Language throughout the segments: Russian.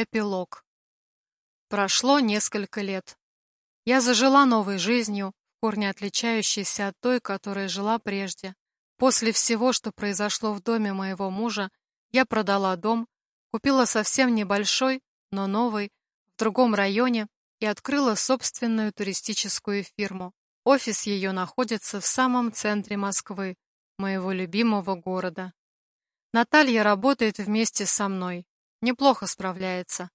Эпилог. Прошло несколько лет. Я зажила новой жизнью, корне отличающейся от той, которой жила прежде. После всего, что произошло в доме моего мужа, я продала дом, купила совсем небольшой, но новый, в другом районе и открыла собственную туристическую фирму. Офис ее находится в самом центре Москвы, моего любимого города. Наталья работает вместе со мной неплохо справляется.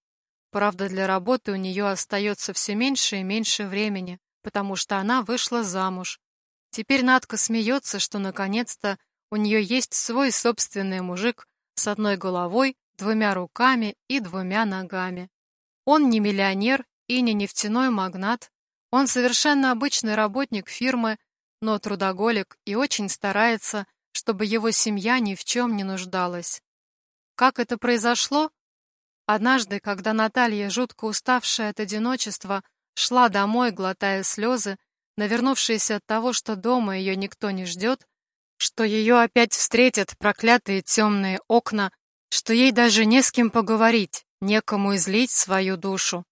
Правда, для работы у нее остается все меньше и меньше времени, потому что она вышла замуж. Теперь Надка смеется, что наконец-то у нее есть свой собственный мужик с одной головой, двумя руками и двумя ногами. Он не миллионер и не нефтяной магнат. Он совершенно обычный работник фирмы, но трудоголик и очень старается, чтобы его семья ни в чем не нуждалась. Как это произошло? Однажды, когда Наталья, жутко уставшая от одиночества, шла домой, глотая слезы, навернувшаяся от того, что дома ее никто не ждет, что ее опять встретят проклятые темные окна, что ей даже не с кем поговорить, некому излить свою душу.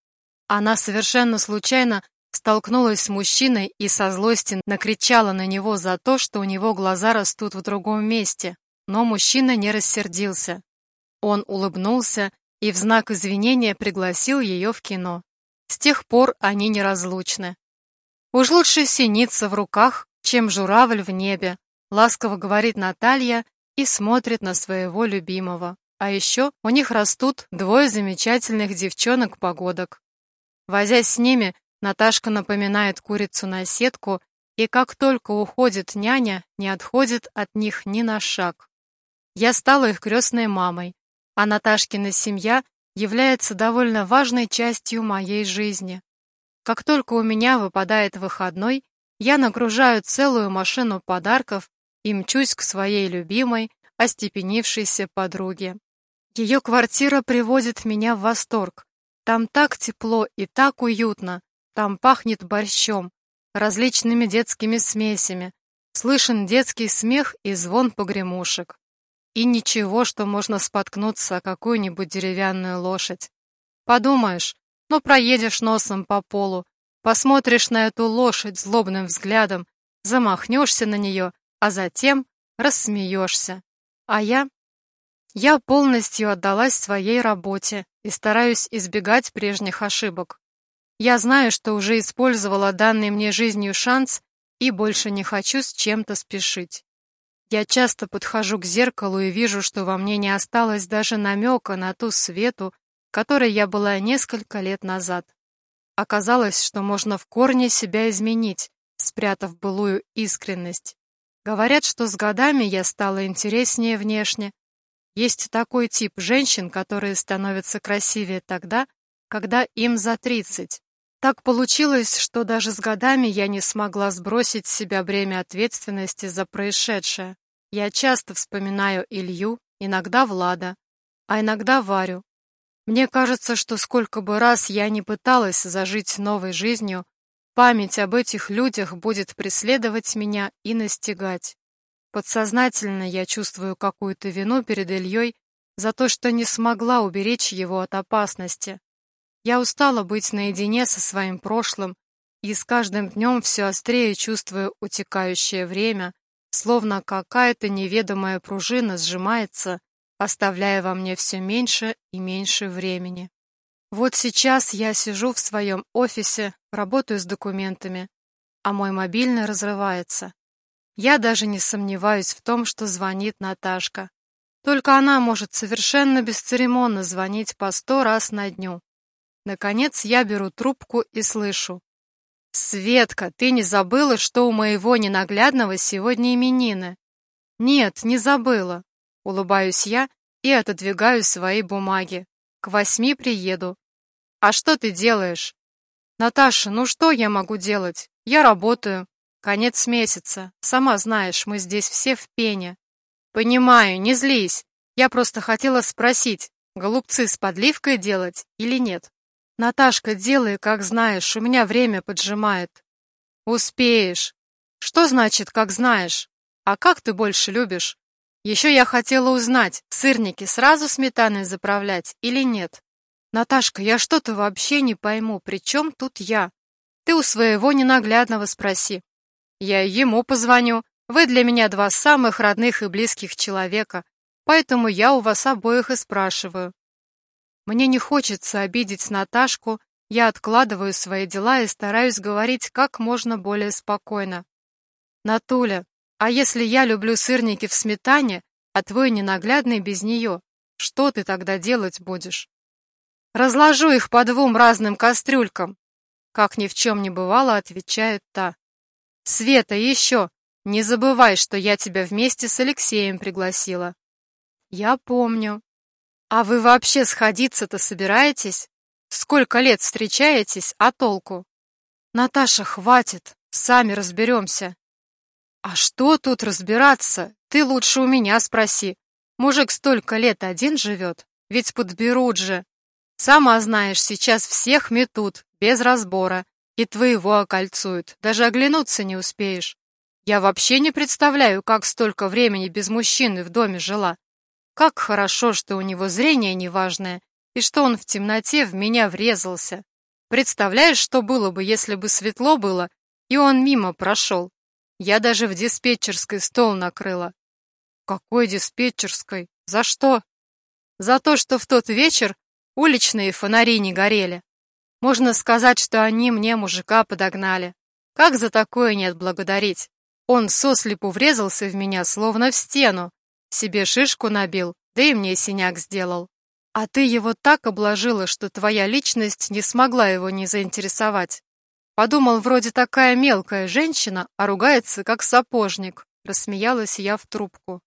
Она совершенно случайно столкнулась с мужчиной и со злости накричала на него за то, что у него глаза растут в другом месте. Но мужчина не рассердился. Он улыбнулся и в знак извинения пригласил ее в кино. С тех пор они неразлучны. «Уж лучше синица в руках, чем журавль в небе», ласково говорит Наталья и смотрит на своего любимого. А еще у них растут двое замечательных девчонок-погодок. Возясь с ними, Наташка напоминает курицу на сетку, и как только уходит няня, не отходит от них ни на шаг. Я стала их крестной мамой, а Наташкина семья является довольно важной частью моей жизни. Как только у меня выпадает выходной, я нагружаю целую машину подарков и мчусь к своей любимой, остепенившейся подруге. Ее квартира приводит меня в восторг. Там так тепло и так уютно, там пахнет борщом, различными детскими смесями, слышен детский смех и звон погремушек. И ничего, что можно споткнуться о какую-нибудь деревянную лошадь. Подумаешь, ну проедешь носом по полу, посмотришь на эту лошадь злобным взглядом, замахнешься на нее, а затем рассмеешься. А я? Я полностью отдалась своей работе и стараюсь избегать прежних ошибок. Я знаю, что уже использовала данный мне жизнью шанс и больше не хочу с чем-то спешить. Я часто подхожу к зеркалу и вижу, что во мне не осталось даже намека на ту свету, которой я была несколько лет назад. Оказалось, что можно в корне себя изменить, спрятав былую искренность. Говорят, что с годами я стала интереснее внешне. Есть такой тип женщин, которые становятся красивее тогда, когда им за тридцать. Так получилось, что даже с годами я не смогла сбросить с себя бремя ответственности за происшедшее. Я часто вспоминаю Илью, иногда Влада, а иногда Варю. Мне кажется, что сколько бы раз я не пыталась зажить новой жизнью, память об этих людях будет преследовать меня и настигать. Подсознательно я чувствую какую-то вину перед Ильей за то, что не смогла уберечь его от опасности. Я устала быть наедине со своим прошлым и с каждым днем все острее чувствую утекающее время, словно какая-то неведомая пружина сжимается, оставляя во мне все меньше и меньше времени. Вот сейчас я сижу в своем офисе, работаю с документами, а мой мобильный разрывается. Я даже не сомневаюсь в том, что звонит Наташка. Только она может совершенно бесцеремонно звонить по сто раз на дню. Наконец я беру трубку и слышу. «Светка, ты не забыла, что у моего ненаглядного сегодня именины?» «Нет, не забыла», — улыбаюсь я и отодвигаю свои бумаги. «К восьми приеду». «А что ты делаешь?» «Наташа, ну что я могу делать? Я работаю. Конец месяца. Сама знаешь, мы здесь все в пене». «Понимаю, не злись. Я просто хотела спросить, голубцы с подливкой делать или нет?» «Наташка, делай, как знаешь, у меня время поджимает». «Успеешь». «Что значит, как знаешь? А как ты больше любишь?» «Еще я хотела узнать, сырники сразу сметаной заправлять или нет?» Наташка, я что-то вообще не пойму, при чем тут я? Ты у своего ненаглядного спроси. Я ему позвоню. Вы для меня два самых родных и близких человека, поэтому я у вас обоих и спрашиваю. Мне не хочется обидеть Наташку, я откладываю свои дела и стараюсь говорить как можно более спокойно. Натуля, а если я люблю сырники в сметане, а твой ненаглядный без нее, что ты тогда делать будешь? Разложу их по двум разным кастрюлькам. Как ни в чем не бывало, отвечает та. Света, еще, не забывай, что я тебя вместе с Алексеем пригласила. Я помню. А вы вообще сходиться-то собираетесь? Сколько лет встречаетесь, а толку? Наташа, хватит, сами разберемся. А что тут разбираться? Ты лучше у меня спроси. Мужик столько лет один живет, ведь подберут же. Сама знаешь, сейчас всех метут, без разбора, и твоего окольцуют, даже оглянуться не успеешь. Я вообще не представляю, как столько времени без мужчины в доме жила. Как хорошо, что у него зрение неважное, и что он в темноте в меня врезался. Представляешь, что было бы, если бы светло было, и он мимо прошел? Я даже в диспетчерской стол накрыла. Какой диспетчерской? За что? За то, что в тот вечер уличные фонари не горели. Можно сказать, что они мне мужика подогнали. Как за такое не отблагодарить? Он сослепу врезался в меня, словно в стену, себе шишку набил, да и мне синяк сделал. А ты его так обложила, что твоя личность не смогла его не заинтересовать. Подумал, вроде такая мелкая женщина, а ругается, как сапожник. Рассмеялась я в трубку.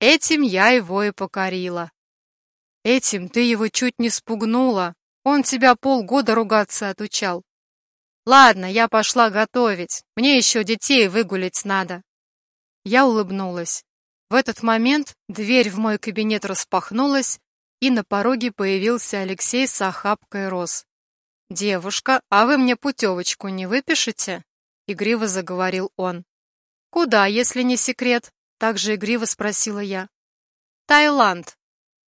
Этим я его и покорила. Этим ты его чуть не спугнула. Он тебя полгода ругаться отучал. Ладно, я пошла готовить. Мне еще детей выгулить надо. Я улыбнулась. В этот момент дверь в мой кабинет распахнулась, и на пороге появился Алексей с охапкой роз. «Девушка, а вы мне путевочку не выпишете?» — игриво заговорил он. «Куда, если не секрет?» — также игриво спросила я. «Таиланд».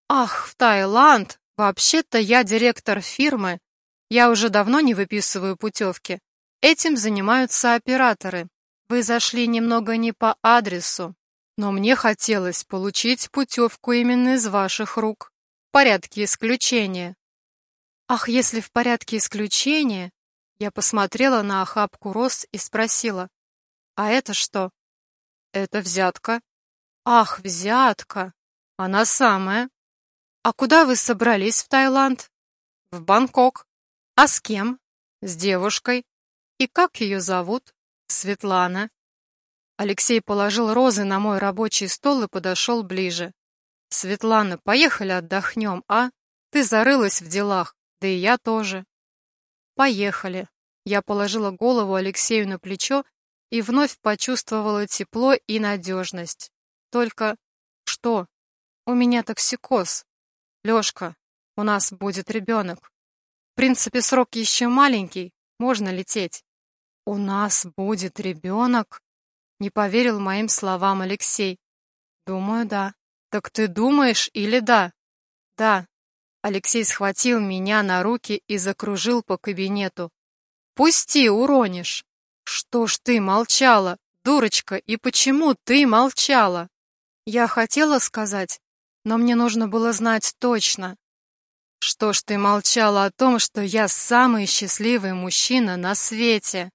«Ах, в Таиланд! Вообще-то я директор фирмы. Я уже давно не выписываю путевки. Этим занимаются операторы. Вы зашли немного не по адресу. Но мне хотелось получить путевку именно из ваших рук. В порядке исключения. Ах, если в порядке исключения... Я посмотрела на охапку роз и спросила. А это что? Это взятка. Ах, взятка. Она самая. А куда вы собрались в Таиланд? В Бангкок. А с кем? С девушкой. И как ее зовут? Светлана. Алексей положил розы на мой рабочий стол и подошел ближе. «Светлана, поехали отдохнем, а? Ты зарылась в делах, да и я тоже». «Поехали». Я положила голову Алексею на плечо и вновь почувствовала тепло и надежность. Только что? У меня токсикоз. Лёшка, у нас будет ребенок. В принципе, срок еще маленький, можно лететь. У нас будет ребенок? Не поверил моим словам Алексей. Думаю, да. Так ты думаешь или да? Да. Алексей схватил меня на руки и закружил по кабинету. Пусти, уронишь. Что ж ты молчала, дурочка, и почему ты молчала? Я хотела сказать, но мне нужно было знать точно. Что ж ты молчала о том, что я самый счастливый мужчина на свете?